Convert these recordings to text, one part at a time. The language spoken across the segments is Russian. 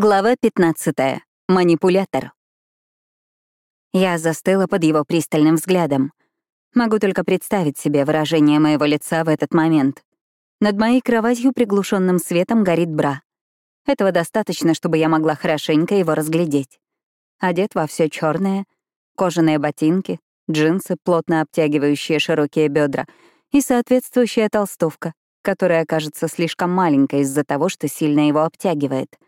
Глава 15. Манипулятор. Я застыла под его пристальным взглядом. Могу только представить себе выражение моего лица в этот момент. Над моей кроватью приглушенным светом горит бра. Этого достаточно, чтобы я могла хорошенько его разглядеть. Одет во все черное, кожаные ботинки, джинсы, плотно обтягивающие широкие бедра, и соответствующая толстовка, которая кажется слишком маленькой из-за того, что сильно его обтягивает —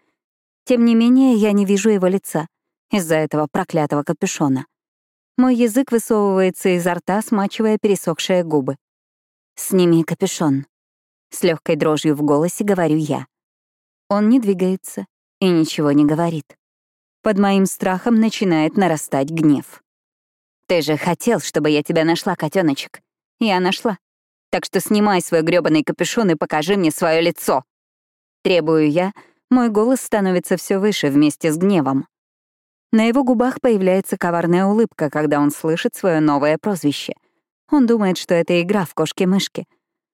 тем не менее, я не вижу его лица из-за этого проклятого капюшона. Мой язык высовывается изо рта, смачивая пересохшие губы. «Сними капюшон». С легкой дрожью в голосе говорю я. Он не двигается и ничего не говорит. Под моим страхом начинает нарастать гнев. «Ты же хотел, чтобы я тебя нашла, котеночек. Я нашла. Так что снимай свой грёбаный капюшон и покажи мне свое лицо». Требую я, — мой голос становится все выше вместе с гневом. На его губах появляется коварная улыбка, когда он слышит свое новое прозвище. Он думает, что это игра в кошки-мышки.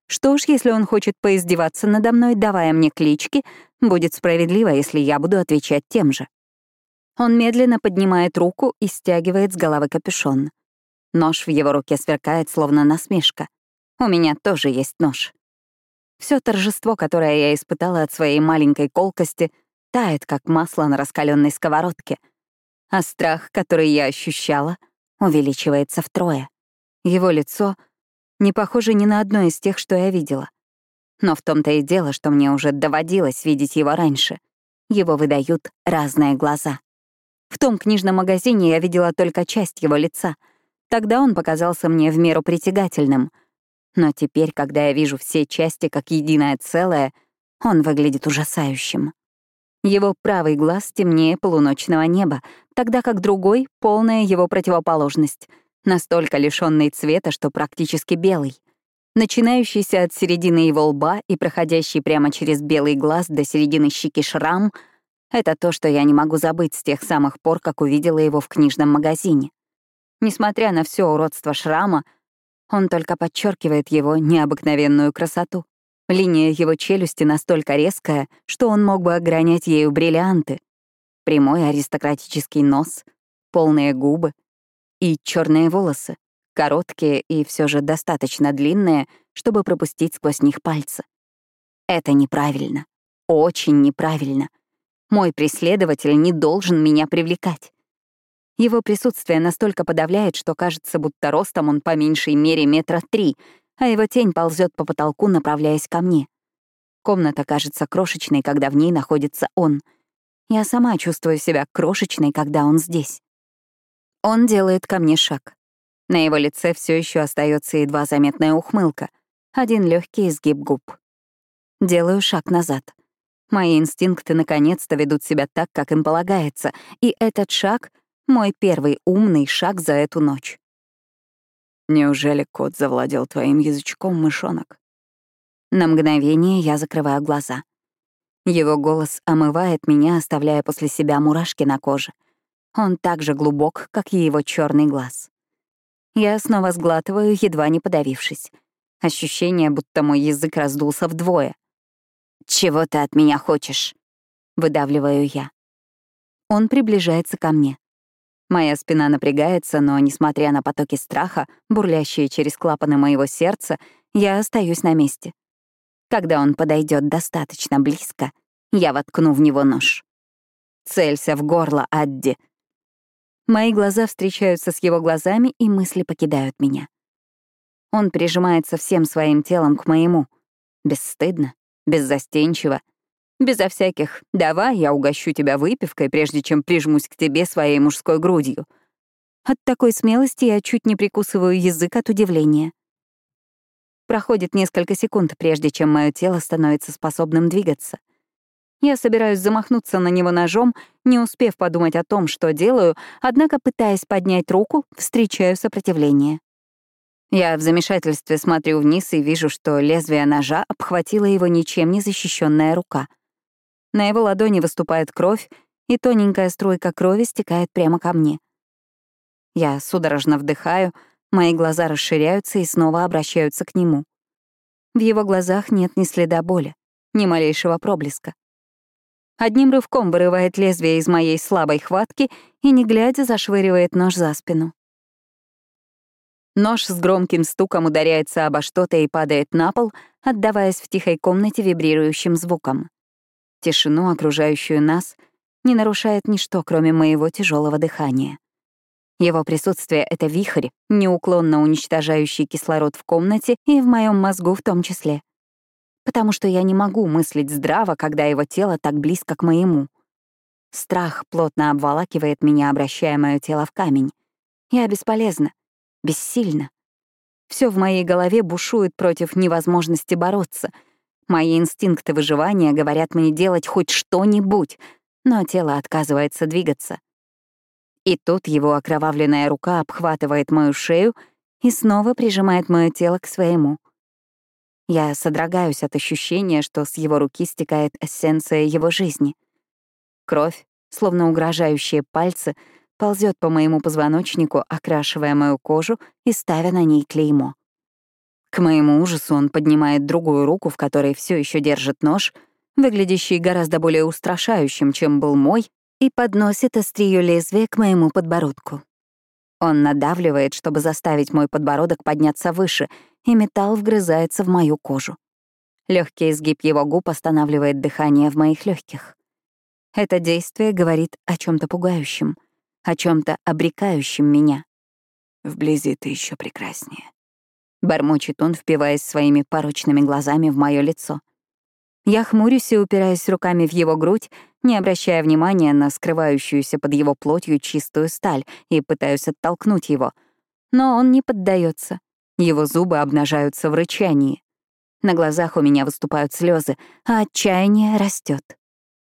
Что уж, если он хочет поиздеваться надо мной, давая мне клички, будет справедливо, если я буду отвечать тем же. Он медленно поднимает руку и стягивает с головы капюшон. Нож в его руке сверкает, словно насмешка. У меня тоже есть нож. Все торжество, которое я испытала от своей маленькой колкости, тает, как масло на раскаленной сковородке. А страх, который я ощущала, увеличивается втрое. Его лицо не похоже ни на одно из тех, что я видела. Но в том-то и дело, что мне уже доводилось видеть его раньше. Его выдают разные глаза. В том книжном магазине я видела только часть его лица. Тогда он показался мне в меру притягательным — но теперь, когда я вижу все части как единое целое, он выглядит ужасающим. Его правый глаз темнее полуночного неба, тогда как другой — полная его противоположность, настолько лишённый цвета, что практически белый. Начинающийся от середины его лба и проходящий прямо через белый глаз до середины щеки шрам — это то, что я не могу забыть с тех самых пор, как увидела его в книжном магазине. Несмотря на все уродство шрама, он только подчеркивает его необыкновенную красоту. Линия его челюсти настолько резкая, что он мог бы огранять ею бриллианты. Прямой аристократический нос, полные губы и черные волосы, короткие и все же достаточно длинные, чтобы пропустить сквозь них пальцы. Это неправильно. Очень неправильно. Мой преследователь не должен меня привлекать. Его присутствие настолько подавляет, что кажется, будто ростом он по меньшей мере метра три, а его тень ползет по потолку, направляясь ко мне. Комната кажется крошечной, когда в ней находится он. Я сама чувствую себя крошечной, когда он здесь. Он делает ко мне шаг. На его лице все еще остается едва заметная ухмылка, один легкий изгиб губ. Делаю шаг назад. Мои инстинкты наконец-то ведут себя так, как им полагается, и этот шаг — мой первый умный шаг за эту ночь. Неужели кот завладел твоим язычком, мышонок? На мгновение я закрываю глаза. Его голос омывает меня, оставляя после себя мурашки на коже. Он так же глубок, как и его черный глаз. Я снова сглатываю, едва не подавившись. Ощущение, будто мой язык раздулся вдвое. «Чего ты от меня хочешь?» — выдавливаю я. Он приближается ко мне. Моя спина напрягается, но, несмотря на потоки страха, бурлящие через клапаны моего сердца, я остаюсь на месте. Когда он подойдет достаточно близко, я воткну в него нож. Целься в горло, Адди. Мои глаза встречаются с его глазами, и мысли покидают меня. Он прижимается всем своим телом к моему. Бесстыдно, беззастенчиво, Безо всяких «давай, я угощу тебя выпивкой, прежде чем прижмусь к тебе своей мужской грудью». От такой смелости я чуть не прикусываю язык от удивления. Проходит несколько секунд, прежде чем мое тело становится способным двигаться. Я собираюсь замахнуться на него ножом, не успев подумать о том, что делаю, однако, пытаясь поднять руку, встречаю сопротивление. Я в замешательстве смотрю вниз и вижу, что лезвие ножа обхватило его ничем не защищенная рука — на его ладони выступает кровь, и тоненькая струйка крови стекает прямо ко мне. Я судорожно вдыхаю, мои глаза расширяются и снова обращаются к нему. В его глазах нет ни следа боли, ни малейшего проблеска. Одним рывком вырывает лезвие из моей слабой хватки и, не глядя, зашвыривает нож за спину. Нож с громким стуком ударяется обо что-то и падает на пол, отдаваясь в тихой комнате вибрирующим звуком. Тишину, окружающую нас, не нарушает ничто, кроме моего тяжелого дыхания. Его присутствие — это вихрь, неуклонно уничтожающий кислород в комнате и в моем мозгу в том числе. Потому что я не могу мыслить здраво, когда его тело так близко к моему. Страх плотно обволакивает меня, обращая мое тело в камень. Я бесполезна, бессильна. Все в моей голове бушует против невозможности бороться. Мои инстинкты выживания говорят мне делать хоть что-нибудь, но тело отказывается двигаться. И тут его окровавленная рука обхватывает мою шею и снова прижимает мое тело к своему. Я содрогаюсь от ощущения, что с его руки стекает эссенция его жизни. Кровь, словно угрожающие пальцы, ползет по моему позвоночнику, окрашивая мою кожу и ставя на ней клеймо. К моему ужасу он поднимает другую руку, в которой все еще держит нож, выглядящий гораздо более устрашающим, чем был мой, и подносит острие лезвия к моему подбородку. Он надавливает, чтобы заставить мой подбородок подняться выше, и металл вгрызается в мою кожу. Легкий изгиб его губ останавливает дыхание в моих легких. Это действие говорит о чем то пугающем, о чем то обрекающем меня. «Вблизи ты еще прекраснее», — бормочет он, впиваясь своими порочными глазами в мое лицо. Я хмурюсь и упираюсь руками в его грудь, не обращая внимания на скрывающуюся под его плотью чистую сталь, и пытаюсь оттолкнуть его. Но он не поддается. Его зубы обнажаются в рычании. На глазах у меня выступают слезы, а отчаяние растет.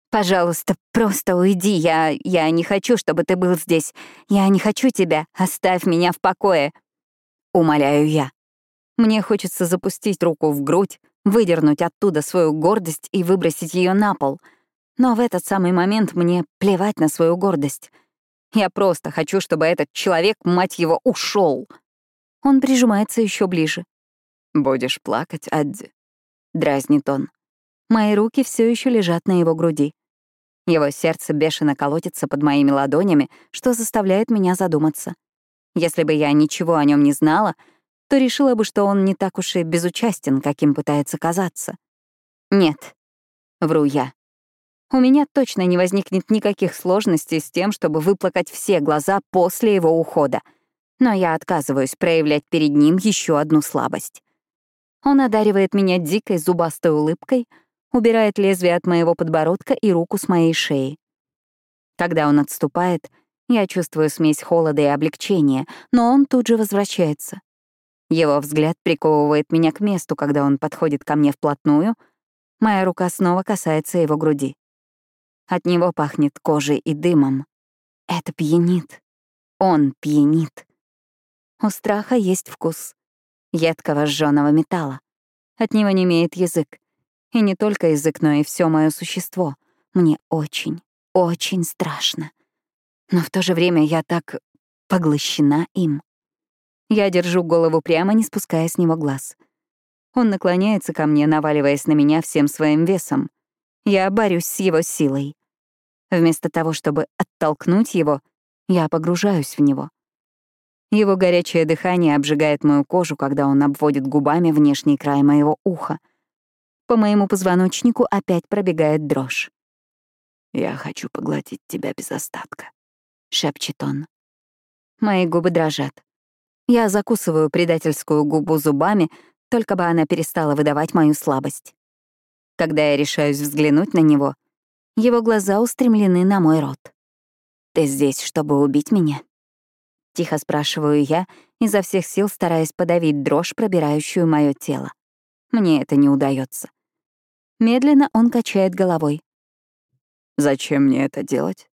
«Пожалуйста, просто уйди. Я... я не хочу, чтобы ты был здесь. Я не хочу тебя. Оставь меня в покое». Умоляю я. Мне хочется запустить руку в грудь, выдернуть оттуда свою гордость и выбросить ее на пол. Но в этот самый момент мне плевать на свою гордость. Я просто хочу, чтобы этот человек, мать его, ушел. Он прижимается еще ближе. «Будешь плакать, Адди?» — дразнит он. Мои руки все еще лежат на его груди. Его сердце бешено колотится под моими ладонями, что заставляет меня задуматься. Если бы я ничего о нем не знала — то решила бы, что он не так уж и безучастен, каким пытается казаться. Нет, вру я. У меня точно не возникнет никаких сложностей с тем, чтобы выплакать все глаза после его ухода. Но я отказываюсь проявлять перед ним еще одну слабость. Он одаривает меня дикой зубастой улыбкой, убирает лезвие от моего подбородка и руку с моей шеи. Когда он отступает, я чувствую смесь холода и облегчения, но он тут же возвращается. Его взгляд приковывает меня к месту, когда он подходит ко мне вплотную. Моя рука снова касается его груди. От него пахнет кожей и дымом. Это пьянит. Он пьянит. У страха есть вкус. Едкого сжёного металла. От него не имеет язык. И не только язык, но и все мое существо. Мне очень, очень страшно. Но в то же время я так поглощена им. Я держу голову прямо, не спуская с него глаз. Он наклоняется ко мне, наваливаясь на меня всем своим весом. Я борюсь с его силой. Вместо того, чтобы оттолкнуть его, я погружаюсь в него. Его горячее дыхание обжигает мою кожу, когда он обводит губами внешний край моего уха. По моему позвоночнику опять пробегает дрожь. «Я хочу поглотить тебя без остатка», — шепчет он. Мои губы дрожат. Я закусываю предательскую губу зубами, только бы она перестала выдавать мою слабость. Когда я решаюсь взглянуть на него, его глаза устремлены на мой рот. «Ты здесь, чтобы убить меня?» Тихо спрашиваю я, изо всех сил стараясь подавить дрожь, пробирающую мое тело. Мне это не удается. Медленно он качает головой. «Зачем мне это делать?»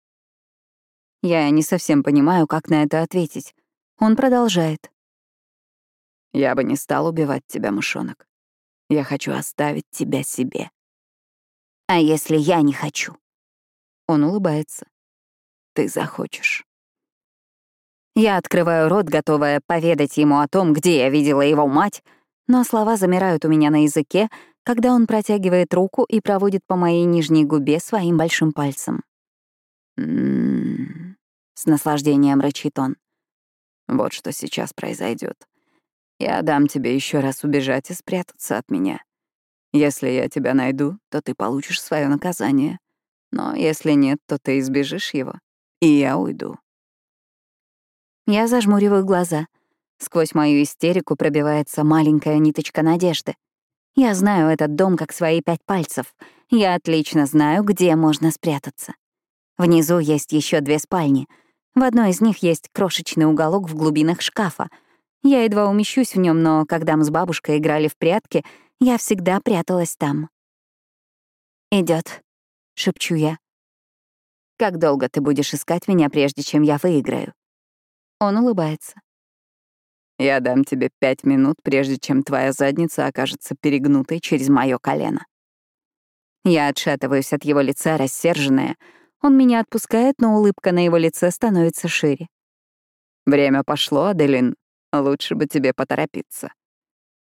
Я не совсем понимаю, как на это ответить. Он продолжает. «Я бы не стал убивать тебя, мышонок. Я хочу оставить тебя себе». «А если я не хочу?» Он улыбается. «Ты захочешь». Я открываю рот, готовая поведать ему о том, где я видела его мать, но слова замирают у меня на языке, когда он протягивает руку и проводит по моей нижней губе своим большим пальцем. «М-м-м», с наслаждением рычит он. Вот что сейчас произойдет. Я дам тебе еще раз убежать и спрятаться от меня. Если я тебя найду, то ты получишь свое наказание. Но если нет, то ты избежишь его, и я уйду. Я зажмуриваю глаза. Сквозь мою истерику пробивается маленькая ниточка надежды. Я знаю этот дом как свои пять пальцев. Я отлично знаю, где можно спрятаться. Внизу есть еще две спальни. В одной из них есть крошечный уголок в глубинах шкафа. Я едва умещусь в нем, но когда мы с бабушкой играли в прятки, я всегда пряталась там. Идет, шепчу я. «Как долго ты будешь искать меня, прежде чем я выиграю?» Он улыбается. «Я дам тебе пять минут, прежде чем твоя задница окажется перегнутой через мое колено». Я отшатываюсь от его лица, рассерженная. Он меня отпускает, но улыбка на его лице становится шире. «Время пошло, Аделин. Лучше бы тебе поторопиться».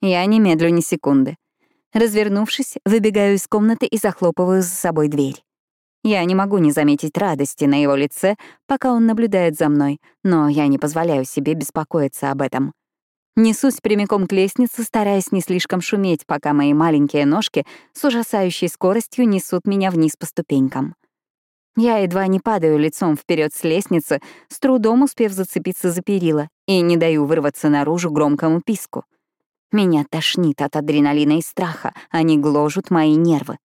Я не медлю ни секунды. Развернувшись, выбегаю из комнаты и захлопываю за собой дверь. Я не могу не заметить радости на его лице, пока он наблюдает за мной, но я не позволяю себе беспокоиться об этом. Несусь прямиком к лестнице, стараясь не слишком шуметь, пока мои маленькие ножки с ужасающей скоростью несут меня вниз по ступенькам. Я едва не падаю лицом вперед с лестницы, с трудом успев зацепиться за перила, и не даю вырваться наружу громкому писку. Меня тошнит от адреналина и страха, они гложут мои нервы.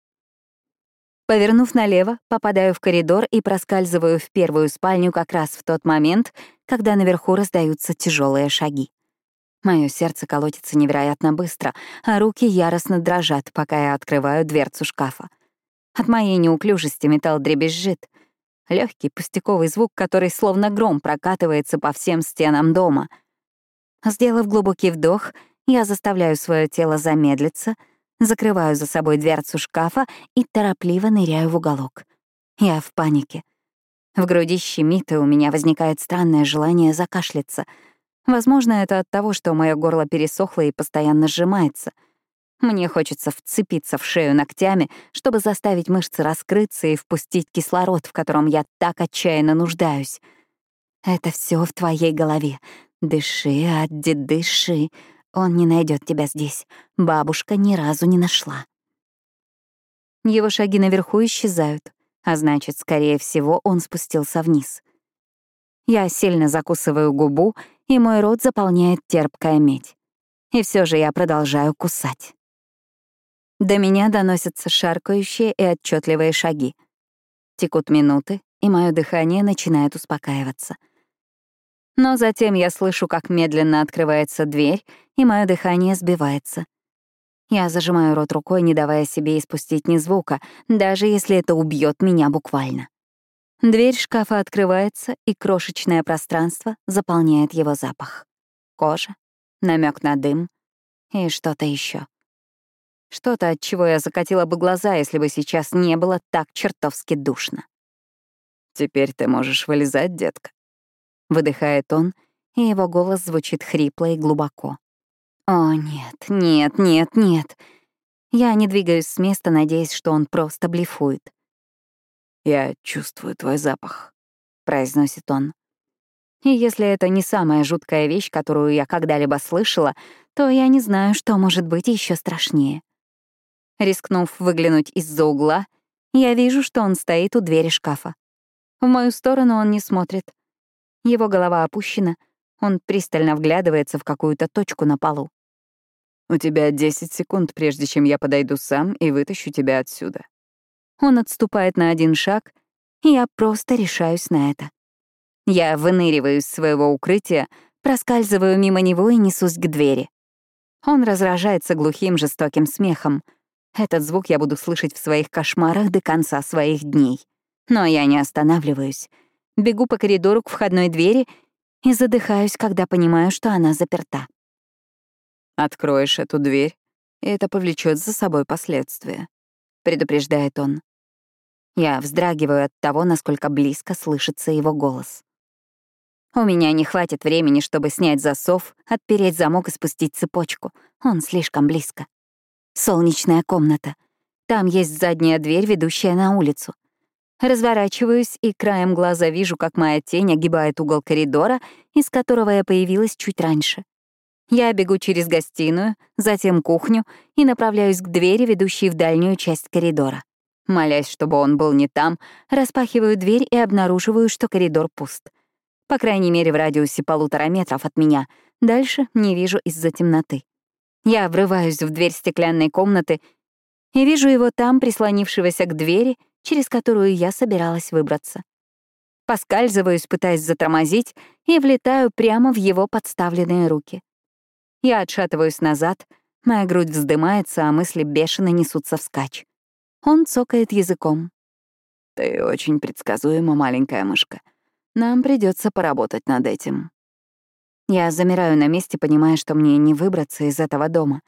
Повернув налево, попадаю в коридор и проскальзываю в первую спальню как раз в тот момент, когда наверху раздаются тяжелые шаги. Мое сердце колотится невероятно быстро, а руки яростно дрожат, пока я открываю дверцу шкафа. От моей неуклюжести металл дребезжит. Легкий пустяковый звук, который словно гром прокатывается по всем стенам дома. Сделав глубокий вдох, я заставляю свое тело замедлиться — закрываю за собой дверцу шкафа и торопливо ныряю в уголок. Я в панике. В груди щемит, и у меня возникает странное желание закашляться. Возможно, это от того, что мое горло пересохло и постоянно сжимается. Мне хочется вцепиться в шею ногтями, чтобы заставить мышцы раскрыться и впустить кислород, в котором я так отчаянно нуждаюсь. Это все в твоей голове. Дыши, Адди, дыши. Он не найдет тебя здесь. Бабушка ни разу не нашла. Его шаги наверху исчезают, а значит, скорее всего, он спустился вниз. Я сильно закусываю губу, и мой рот заполняет терпкая медь. И все же я продолжаю кусать. До меня доносятся шаркающие и отчетливые шаги. Текут минуты, и мое дыхание начинает успокаиваться — но затем я слышу, как медленно открывается дверь, и мое дыхание сбивается. Я зажимаю рот рукой, не давая себе испустить ни звука, даже если это убьет меня буквально. Дверь шкафа открывается, и крошечное пространство заполняет его запах. Кожа, намек на дым и что-то еще. Что-то, от чего я закатила бы глаза, если бы сейчас не было так чертовски душно. «Теперь ты можешь вылезать, детка», Выдыхает он, и его голос звучит хрипло и глубоко. О, нет, нет, нет, нет. Я не двигаюсь с места, надеясь, что он просто блефует. «Я чувствую твой запах», — произносит он. И если это не самая жуткая вещь, которую я когда-либо слышала, то я не знаю, что может быть еще страшнее. Рискнув выглянуть из-за угла, я вижу, что он стоит у двери шкафа. В мою сторону он не смотрит, его голова опущена, он пристально вглядывается в какую-то точку на полу. «У тебя 10 секунд, прежде чем я подойду сам и вытащу тебя отсюда». Он отступает на один шаг, и я просто решаюсь на это. Я выныриваю из своего укрытия, проскальзываю мимо него и несусь к двери. Он разражается глухим жестоким смехом. Этот звук я буду слышать в своих кошмарах до конца своих дней. Но я не останавливаюсь — бегу по коридору к входной двери и задыхаюсь, когда понимаю, что она заперта. «Откроешь эту дверь, и это повлечет за собой последствия», — предупреждает он. Я вздрагиваю от того, насколько близко слышится его голос. У меня не хватит времени, чтобы снять засов, отпереть замок и спустить цепочку. Он слишком близко. Солнечная комната. Там есть задняя дверь, ведущая на улицу. Разворачиваюсь и краем глаза вижу, как моя тень огибает угол коридора, из которого я появилась чуть раньше. Я бегу через гостиную, затем кухню и направляюсь к двери, ведущей в дальнюю часть коридора. Молясь, чтобы он был не там, распахиваю дверь и обнаруживаю, что коридор пуст. По крайней мере, в радиусе полутора метров от меня. Дальше не вижу из-за темноты. Я врываюсь в дверь стеклянной комнаты и вижу его там, прислонившегося к двери, через которую я собиралась выбраться. Поскальзываюсь, пытаясь затормозить, и влетаю прямо в его подставленные руки. Я отшатываюсь назад, моя грудь вздымается, а мысли бешено несутся вскачь. Он цокает языком. «Ты очень предсказуема, маленькая мышка. Нам придется поработать над этим». Я замираю на месте, понимая, что мне не выбраться из этого дома.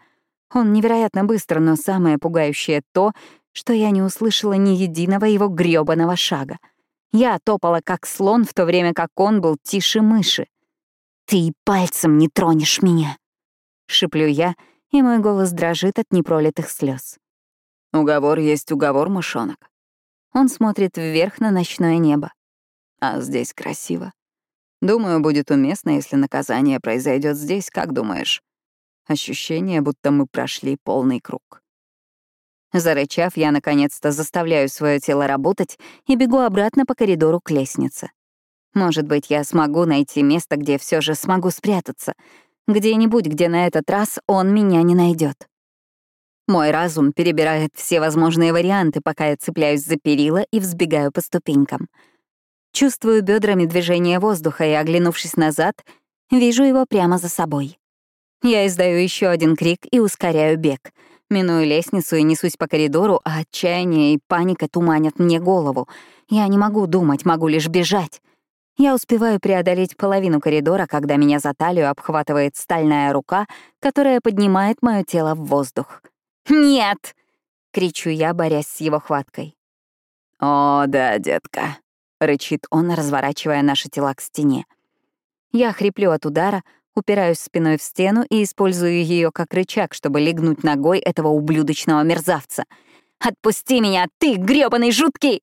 Он невероятно быстро, но самое пугающее то, что я не услышала ни единого его грёбаного шага. Я топала как слон, в то время как он был тише мыши. «Ты пальцем не тронешь меня!» Шиплю я, и мой голос дрожит от непролитых слез. Уговор есть уговор, мышонок. Он смотрит вверх на ночное небо. А здесь красиво. Думаю, будет уместно, если наказание произойдет здесь, как думаешь? Ощущение, будто мы прошли полный круг. Зарычав, я наконец-то заставляю свое тело работать и бегу обратно по коридору к лестнице. Может быть, я смогу найти место, где все же смогу спрятаться. Где-нибудь, где на этот раз он меня не найдет. Мой разум перебирает все возможные варианты, пока я цепляюсь за перила и взбегаю по ступенькам. Чувствую бедрами движение воздуха и, оглянувшись назад, вижу его прямо за собой. Я издаю еще один крик и ускоряю бег. Миную лестницу и несусь по коридору, а отчаяние и паника туманят мне голову. Я не могу думать, могу лишь бежать. Я успеваю преодолеть половину коридора, когда меня за талию обхватывает стальная рука, которая поднимает мое тело в воздух. «Нет!» — кричу я, борясь с его хваткой. «О, да, детка», — рычит он, разворачивая наши тела к стене. Я хриплю от удара, упираюсь спиной в стену и использую ее как рычаг, чтобы легнуть ногой этого ублюдочного мерзавца. «Отпусти меня, ты, грёбаный жуткий!»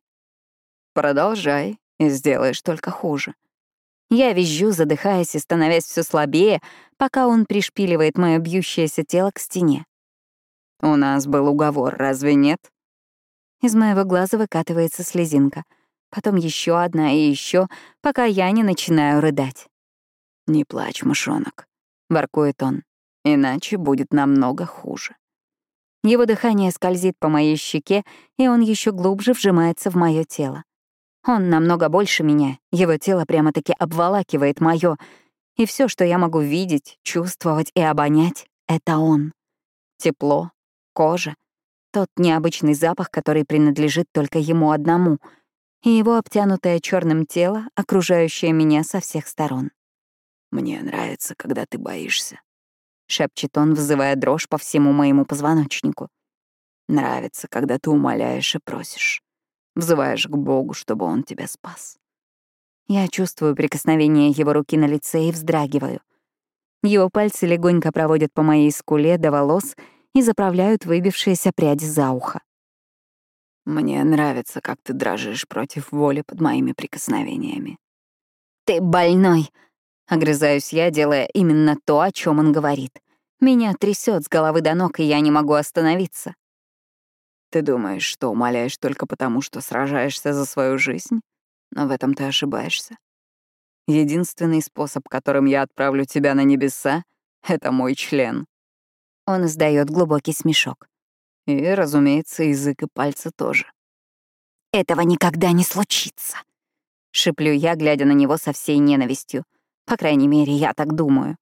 «Продолжай, и сделаешь только хуже». Я визжу, задыхаясь и становясь все слабее, пока он пришпиливает мое бьющееся тело к стене. У нас был уговор, разве нет? Из моего глаза выкатывается слезинка. Потом еще одна и еще, пока я не начинаю рыдать. «Не плачь, мышонок», — воркует он, «иначе будет намного хуже». Его дыхание скользит по моей щеке, и он еще глубже вжимается в мое тело. Он намного больше меня, его тело прямо-таки обволакивает мое, и все, что я могу видеть, чувствовать и обонять, — это он. Тепло, кожа, тот необычный запах, который принадлежит только ему одному, и его обтянутое черным тело, окружающее меня со всех сторон. «Мне нравится, когда ты боишься», — шепчет он, вызывая дрожь по всему моему позвоночнику. «Нравится, когда ты умоляешь и просишь, взываешь к Богу, чтобы Он тебя спас». Я чувствую прикосновение его руки на лице и вздрагиваю. Его пальцы легонько проводят по моей скуле до волос — и заправляют выбившиеся пряди за ухо. «Мне нравится, как ты дрожишь против воли под моими прикосновениями». «Ты больной!» — огрызаюсь я, делая именно то, о чем он говорит. Меня трясет с головы до ног, и я не могу остановиться. Ты думаешь, что умоляешь только потому, что сражаешься за свою жизнь? Но в этом ты ошибаешься. Единственный способ, которым я отправлю тебя на небеса, — это мой член. Он издает глубокий смешок. И, разумеется, язык и пальцы тоже. «Этого никогда не случится!» Шиплю я, глядя на него со всей ненавистью. По крайней мере, я так думаю.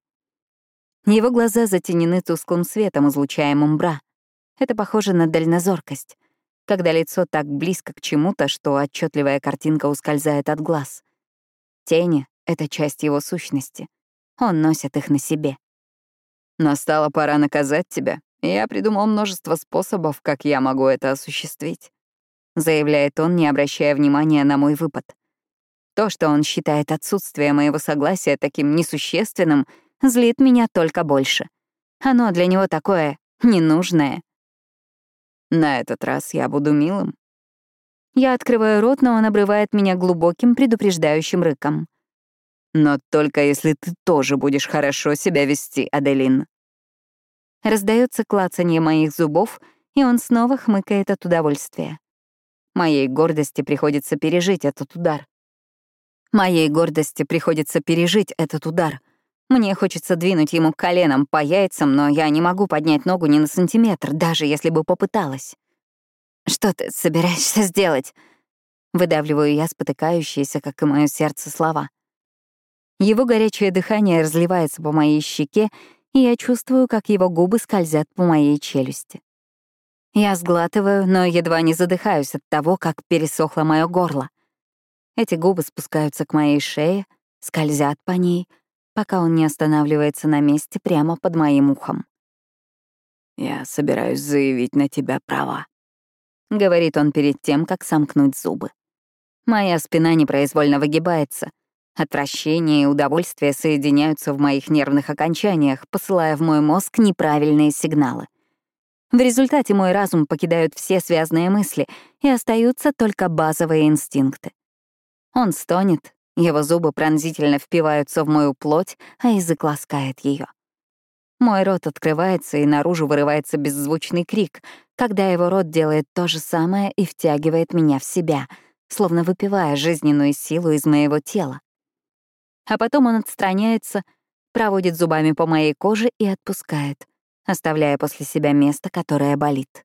Его глаза затенены тусклым светом, излучаемым бра. Это похоже на дальнозоркость, когда лицо так близко к чему-то, что отчетливая картинка ускользает от глаз. Тени — это часть его сущности. Он носит их на себе. Настала пора наказать тебя, я придумал множество способов, как я могу это осуществить», — заявляет он, не обращая внимания на мой выпад. То, что он считает отсутствие моего согласия таким несущественным, злит меня только больше. Оно для него такое ненужное. На этот раз я буду милым. Я открываю рот, но он обрывает меня глубоким предупреждающим рыком. Но только если ты тоже будешь хорошо себя вести, Аделин. Раздается клацанье моих зубов, и он снова хмыкает от удовольствия. Моей гордости приходится пережить этот удар. Моей гордости приходится пережить этот удар. Мне хочется двинуть ему коленом по яйцам, но я не могу поднять ногу ни на сантиметр, даже если бы попыталась. «Что ты собираешься сделать?» Выдавливаю я спотыкающиеся, как и мое сердце, слова. Его горячее дыхание разливается по моей щеке, и я чувствую, как его губы скользят по моей челюсти. Я сглатываю, но едва не задыхаюсь от того, как пересохло мое горло. Эти губы спускаются к моей шее, скользят по ней, пока он не останавливается на месте прямо под моим ухом. «Я собираюсь заявить на тебя права», — говорит он перед тем, как сомкнуть зубы. Моя спина непроизвольно выгибается. Отвращение и удовольствие соединяются в моих нервных окончаниях, посылая в мой мозг неправильные сигналы. В результате мой разум покидают все связанные мысли, и остаются только базовые инстинкты. Он стонет, его зубы пронзительно впиваются в мою плоть, а язык ласкает ее. Мой рот открывается, и наружу вырывается беззвучный крик, когда его рот делает то же самое и втягивает меня в себя, словно выпивая жизненную силу из моего тела. А потом он отстраняется, проводит зубами по моей коже и отпускает, оставляя после себя место, которое болит.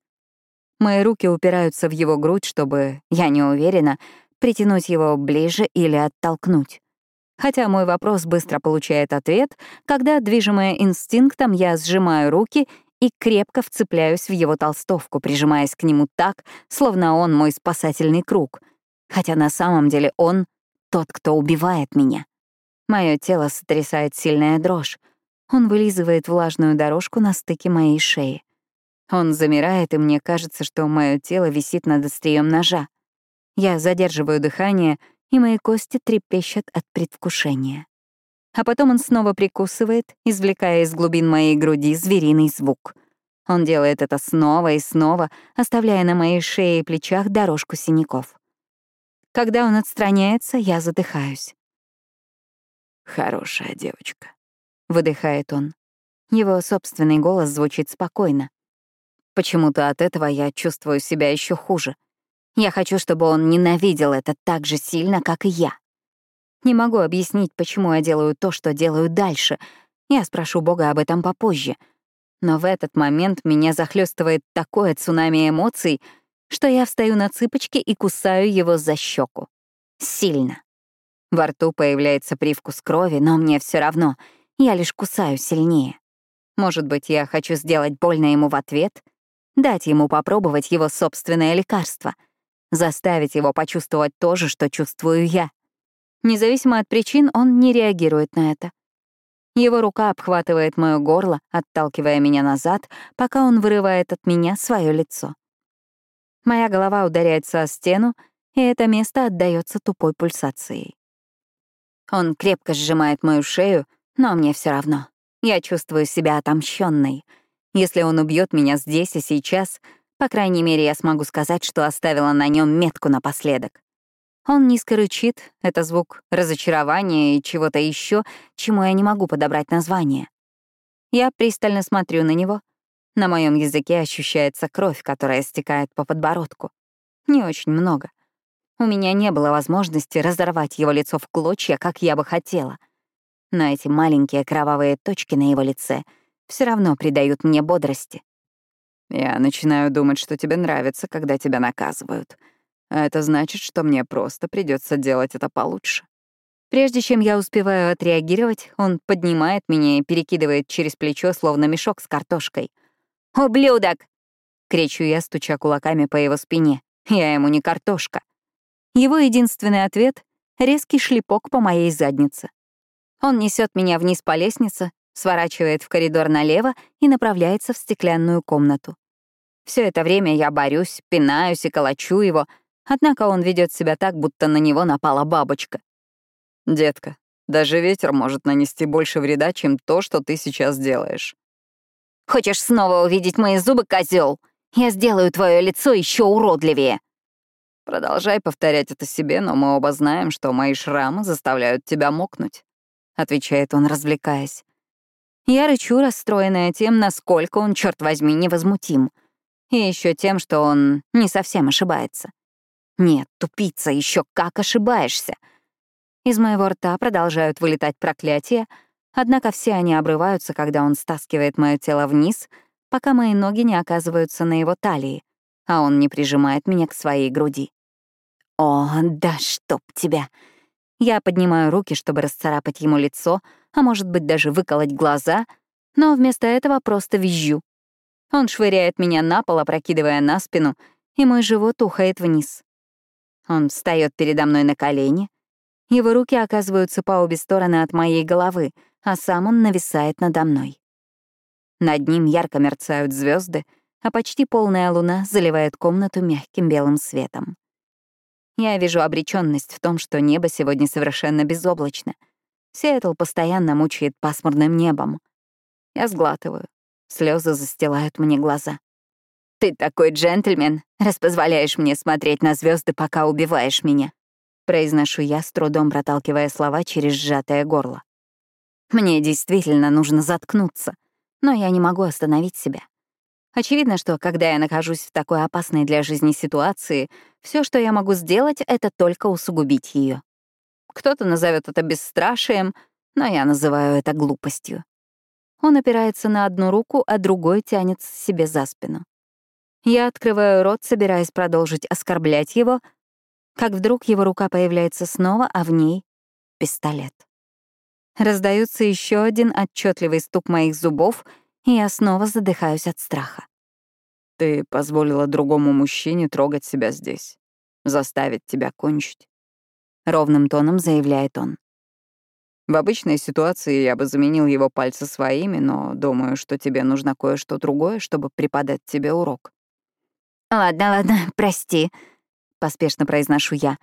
Мои руки упираются в его грудь, чтобы, я не уверена, притянуть его ближе или оттолкнуть. Хотя мой вопрос быстро получает ответ, когда, движимая инстинктом, я сжимаю руки и крепко вцепляюсь в его толстовку, прижимаясь к нему так, словно он мой спасательный круг. Хотя на самом деле он тот, кто убивает меня. Мое тело сотрясает сильная дрожь. Он вылизывает влажную дорожку на стыке моей шеи. Он замирает, и мне кажется, что мое тело висит над острием ножа. Я задерживаю дыхание, и мои кости трепещут от предвкушения. А потом он снова прикусывает, извлекая из глубин моей груди звериный звук. Он делает это снова и снова, оставляя на моей шее и плечах дорожку синяков. Когда он отстраняется, я задыхаюсь. «Хорошая девочка», — выдыхает он. Его собственный голос звучит спокойно. Почему-то от этого я чувствую себя еще хуже — я хочу, чтобы он ненавидел это так же сильно, как и я. Не могу объяснить, почему я делаю то, что делаю дальше. Я спрошу Бога об этом попозже. Но в этот момент меня захлестывает такое цунами эмоций, что я встаю на цыпочки и кусаю его за щеку. Сильно. Во рту появляется привкус крови, но мне все равно. Я лишь кусаю сильнее. Может быть, я хочу сделать больно ему в ответ? Дать ему попробовать его собственное лекарство — заставить его почувствовать то же, что чувствую я. Независимо от причин, он не реагирует на это. Его рука обхватывает моё горло, отталкивая меня назад, пока он вырывает от меня свое лицо. Моя голова ударяется о стену, и это место отдаётся тупой пульсацией. Он крепко сжимает мою шею, но мне все равно. Я чувствую себя отомщенной. Если он убьет меня здесь и сейчас, по крайней мере, я смогу сказать, что оставила на нем метку напоследок. Он низко рычит, это звук разочарования и чего-то еще, чему я не могу подобрать название. Я пристально смотрю на него. На моем языке ощущается кровь, которая стекает по подбородку. Не очень много. У меня не было возможности разорвать его лицо в клочья, как я бы хотела. Но эти маленькие кровавые точки на его лице все равно придают мне бодрости. Я начинаю думать, что тебе нравится, когда тебя наказывают. А это значит, что мне просто придется делать это получше. Прежде чем я успеваю отреагировать, он поднимает меня и перекидывает через плечо, словно мешок с картошкой. «Ублюдок!» — кричу я, стуча кулаками по его спине. Я ему не картошка. Его единственный ответ — резкий шлепок по моей заднице. Он несет меня вниз по лестнице, сворачивает в коридор налево и направляется в стеклянную комнату. Все это время я борюсь, пинаюсь и колочу его, однако он ведет себя так, будто на него напала бабочка. «Детка, даже ветер может нанести больше вреда, чем то, что ты сейчас делаешь». «Хочешь снова увидеть мои зубы, козел? Я сделаю твое лицо еще уродливее. Продолжай повторять это себе, но мы оба знаем, что мои шрамы заставляют тебя мокнуть, отвечает он, развлекаясь. Я рычу, расстроенная тем, насколько он, черт возьми, невозмутим. И еще тем, что он не совсем ошибается. Нет, тупица, еще как ошибаешься. Из моего рта продолжают вылетать проклятия, однако все они обрываются, когда он стаскивает мое тело вниз, пока мои ноги не оказываются на его талии, а он не прижимает меня к своей груди. О, да чтоб тебя! Я поднимаю руки, чтобы расцарапать ему лицо, а может быть даже выколоть глаза, но вместо этого просто визжу. Он швыряет меня на пол, опрокидывая на спину, и мой живот ухает вниз. Он встает передо мной на колени, его руки оказываются по обе стороны от моей головы, а сам он нависает надо мной. Над ним ярко мерцают звезды, а почти полная луна заливает комнату мягким белым светом. Я вижу обреченность в том, что небо сегодня совершенно безоблачно. Сиэтл постоянно мучает пасмурным небом. Я сглатываю. Слезы застилают мне глаза. «Ты такой джентльмен, раз позволяешь мне смотреть на звезды, пока убиваешь меня», произношу я, с трудом проталкивая слова через сжатое горло. Мне действительно нужно заткнуться, но я не могу остановить себя. Очевидно, что когда я нахожусь в такой опасной для жизни ситуации, все, что я могу сделать, это только усугубить ее. Кто-то назовет это бесстрашием, но я называю это глупостью. Он опирается на одну руку, а другой тянется себе за спину. Я открываю рот, собираясь продолжить оскорблять его, как вдруг его рука появляется снова, а в ней — пистолет. Раздается еще один отчетливый стук моих зубов, и я снова задыхаюсь от страха. «Ты позволила другому мужчине трогать себя здесь, заставить тебя кончить», — ровным тоном заявляет он. В обычной ситуации я бы заменил его пальцы своими, но думаю, что тебе нужно кое-что другое, чтобы преподать тебе урок. «Ладно, ладно, прости», — поспешно произношу я.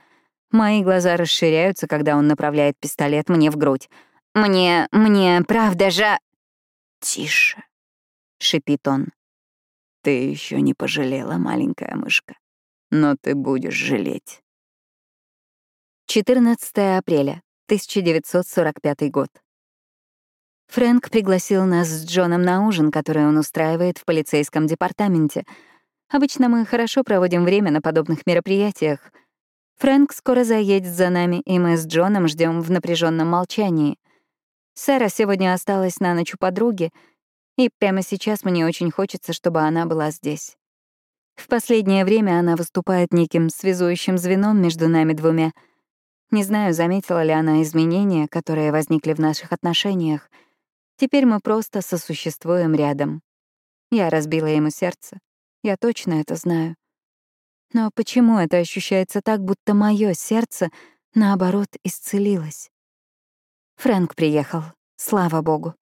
Мои глаза расширяются, когда он направляет пистолет мне в грудь. «Мне... мне правда же...» «Тише», — шипит он. «Ты еще не пожалела, маленькая мышка, но ты будешь жалеть». 14 апреля, 1945 год. Фрэнк пригласил нас с Джоном на ужин, который он устраивает в полицейском департаменте — Обычно мы хорошо проводим время на подобных мероприятиях. Фрэнк скоро заедет за нами, и мы с Джоном ждем в напряженном молчании. Сэра сегодня осталась на ночь у подруги, и прямо сейчас мне очень хочется, чтобы она была здесь. В последнее время она выступает неким связующим звеном между нами двумя. Не знаю, заметила ли она изменения, которые возникли в наших отношениях. Теперь мы просто сосуществуем рядом. Я разбила ему сердце. Я точно это знаю. Но почему это ощущается так, будто мое сердце, наоборот, исцелилось? Фрэнк приехал, слава богу.